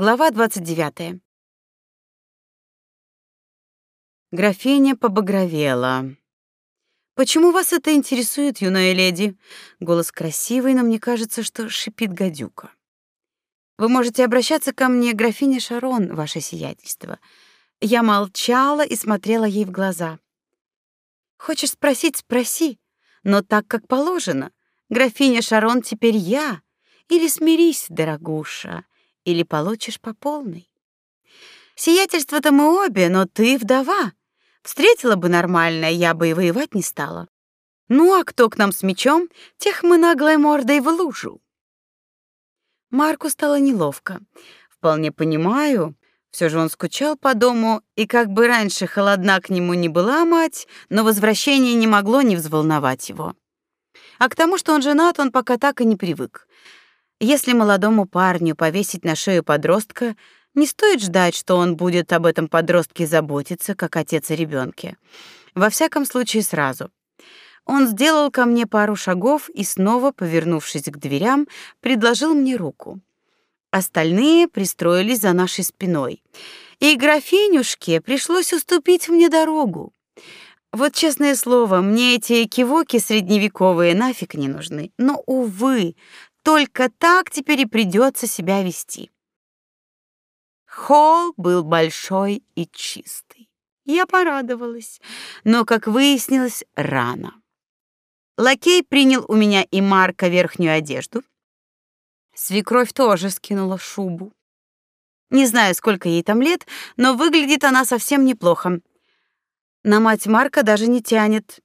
Глава 29. Графиня побагровела. Почему вас это интересует, юная леди? Голос красивый, но мне кажется, что шипит гадюка. Вы можете обращаться ко мне, графиня Шарон, ваше сиятельство. Я молчала и смотрела ей в глаза. Хочешь спросить, спроси, но так как положено. Графиня Шарон теперь я. Или смирись, дорогуша или получишь по полной. Сиятельство-то мы обе, но ты вдова. Встретила бы нормально, я бы и воевать не стала. Ну а кто к нам с мечом, тех мы наглой мордой в лужу. Марку стало неловко. Вполне понимаю, все же он скучал по дому, и как бы раньше холодна к нему не была мать, но возвращение не могло не взволновать его. А к тому, что он женат, он пока так и не привык. Если молодому парню повесить на шею подростка, не стоит ждать, что он будет об этом подростке заботиться, как отец о ребенке. Во всяком случае, сразу. Он сделал ко мне пару шагов и снова, повернувшись к дверям, предложил мне руку. Остальные пристроились за нашей спиной. И графинюшке пришлось уступить мне дорогу. Вот честное слово, мне эти кивоки средневековые нафиг не нужны. Но увы, только так теперь и придется себя вести. Холл был большой и чистый. Я порадовалась, но, как выяснилось, рано. Лакей принял у меня и Марка верхнюю одежду. Свекровь тоже скинула шубу. Не знаю, сколько ей там лет, но выглядит она совсем неплохо. На мать Марка даже не тянет.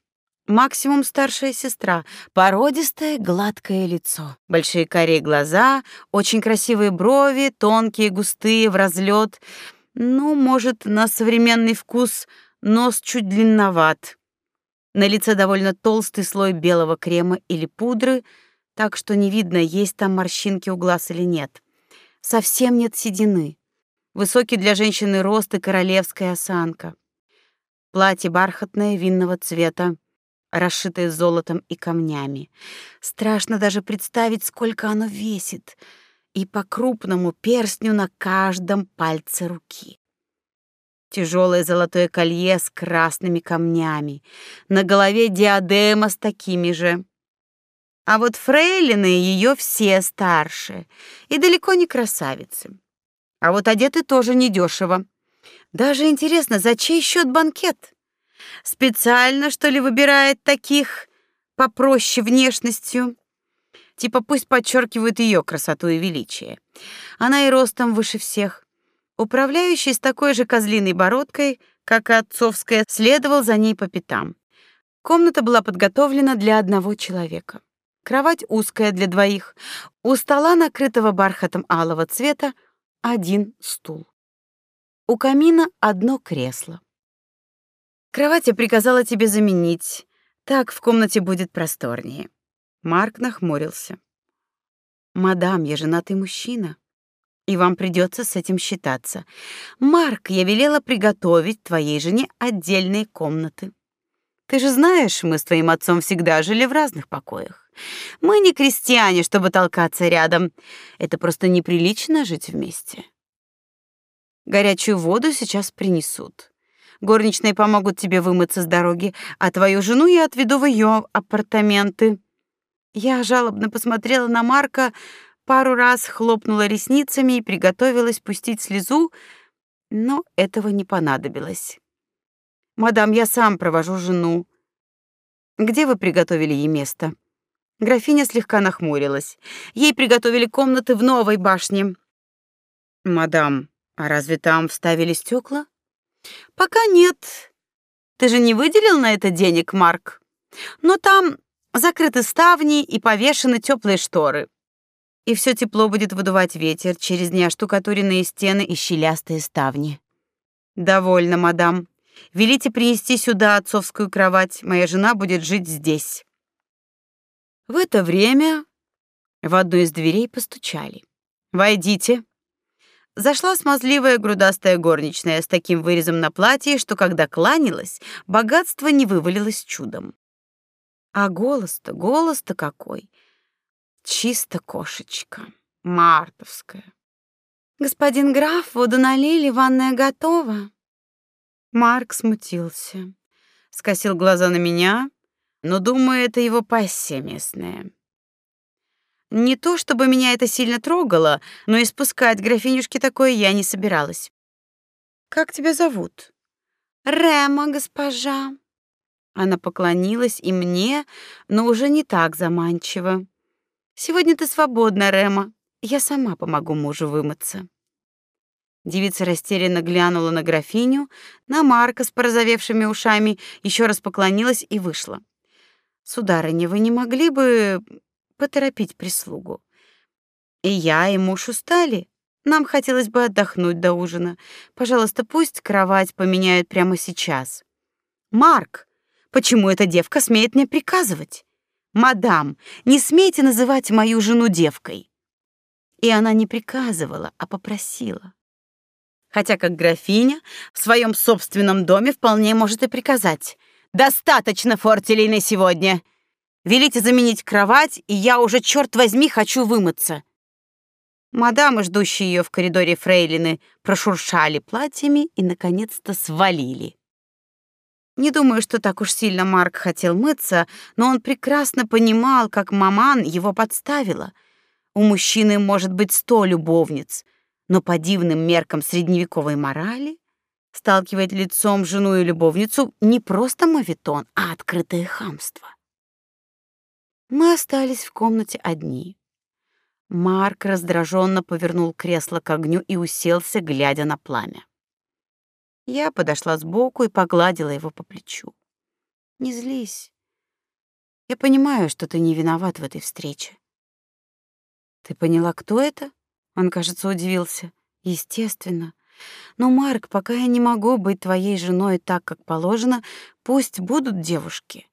Максимум старшая сестра, породистое, гладкое лицо, большие карие глаза, очень красивые брови, тонкие, густые, в разлет. Ну, может, на современный вкус нос чуть длинноват. На лице довольно толстый слой белого крема или пудры, так что не видно, есть там морщинки у глаз или нет. Совсем нет седины. Высокий для женщины рост и королевская осанка. Платье бархатное, винного цвета расшитое золотом и камнями. Страшно даже представить, сколько оно весит. И по крупному перстню на каждом пальце руки. Тяжелое золотое колье с красными камнями, на голове диадема с такими же. А вот фрейлины ее все старше и далеко не красавицы. А вот одеты тоже недешево. Даже интересно, за чей счет банкет? Специально, что ли, выбирает таких попроще внешностью? Типа пусть подчеркивают ее красоту и величие. Она и ростом выше всех. Управляющий с такой же козлиной бородкой, как и отцовская, следовал за ней по пятам. Комната была подготовлена для одного человека. Кровать узкая для двоих. У стола, накрытого бархатом алого цвета, один стул. У камина одно кресло. Кровать я приказала тебе заменить. Так в комнате будет просторнее. Марк нахмурился. Мадам, я женатый мужчина, и вам придется с этим считаться. Марк, я велела приготовить твоей жене отдельные комнаты. Ты же знаешь, мы с твоим отцом всегда жили в разных покоях. Мы не крестьяне, чтобы толкаться рядом. Это просто неприлично жить вместе. Горячую воду сейчас принесут. Горничные помогут тебе вымыться с дороги, а твою жену я отведу в ее апартаменты. Я жалобно посмотрела на Марка, пару раз хлопнула ресницами и приготовилась пустить слезу, но этого не понадобилось. Мадам, я сам провожу жену. Где вы приготовили ей место? Графиня слегка нахмурилась. Ей приготовили комнаты в новой башне. Мадам, а разве там вставили стекла? Пока нет. Ты же не выделил на это денег, Марк? Но там закрыты ставни и повешены теплые шторы. И все тепло будет выдувать ветер через неоштукатуренные стены и щелястые ставни. Довольно, мадам. Велите принести сюда отцовскую кровать. Моя жена будет жить здесь. В это время в одну из дверей постучали. Войдите. Зашла смазливая грудастая горничная с таким вырезом на платье, что когда кланялась, богатство не вывалилось чудом. А голос-то, голос-то какой! Чисто кошечка, мартовская. Господин граф, воду налили, ванная готова. Марк смутился, скосил глаза на меня, но думаю, это его пассия местная. Не то чтобы меня это сильно трогало, но испускать графинюшке такое я не собиралась. Как тебя зовут? Рема, госпожа. Она поклонилась и мне, но уже не так заманчиво. Сегодня ты свободна, Рема. Я сама помогу мужу вымыться. Девица растерянно глянула на графиню, на Марка с порозовевшими ушами, еще раз поклонилась и вышла. Сударыня, вы не могли бы поторопить прислугу? И я, и муж устали. Нам хотелось бы отдохнуть до ужина. Пожалуйста, пусть кровать поменяют прямо сейчас. Марк, почему эта девка смеет мне приказывать? Мадам, не смейте называть мою жену девкой. И она не приказывала, а попросила. Хотя как графиня в своем собственном доме вполне может и приказать: "Достаточно фортелей на сегодня. Велите заменить кровать, и я уже черт возьми хочу вымыться". Мадамы, ждущие ее в коридоре фрейлины, прошуршали платьями и наконец-то свалили. Не думаю, что так уж сильно Марк хотел мыться, но он прекрасно понимал, как маман его подставила. У мужчины может быть сто любовниц, но по дивным меркам средневековой морали сталкивать лицом жену и любовницу не просто моветон, а открытое хамство. Мы остались в комнате одни. Марк раздраженно повернул кресло к огню и уселся, глядя на пламя. Я подошла сбоку и погладила его по плечу. Не злись. Я понимаю, что ты не виноват в этой встрече. Ты поняла, кто это? Он, кажется, удивился. Естественно. Но, Марк, пока я не могу быть твоей женой так, как положено, пусть будут девушки.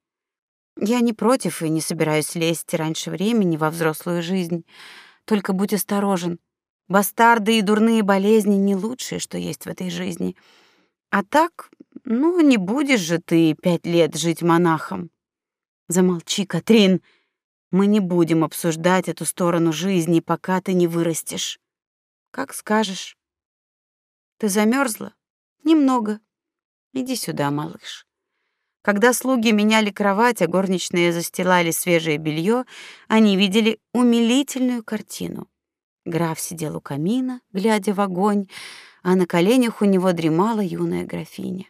Я не против и не собираюсь лезть раньше времени во взрослую жизнь. Только будь осторожен. Бастарды и дурные болезни не лучшее, что есть в этой жизни. А так, ну, не будешь же ты пять лет жить монахом. Замолчи, Катрин. Мы не будем обсуждать эту сторону жизни, пока ты не вырастешь. Как скажешь. Ты замерзла? Немного. Иди сюда, малыш. Когда слуги меняли кровать, а горничные застилали свежее белье, они видели умилительную картину. Граф сидел у камина, глядя в огонь, а на коленях у него дремала юная графиня.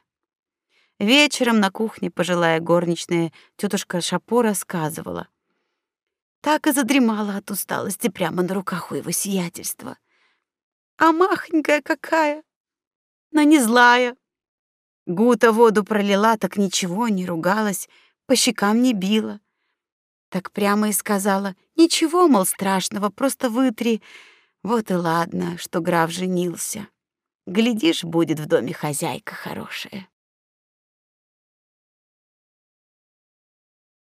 Вечером на кухне пожилая горничная тетушка Шапо рассказывала. Так и задремала от усталости прямо на руках у его сиятельства. А махонькая какая! Но не злая, Гута воду пролила, так ничего, не ругалась, по щекам не била. Так прямо и сказала: "Ничего, мол, страшного, просто вытри". Вот и ладно, что граф женился. Глядишь, будет в доме хозяйка хорошая.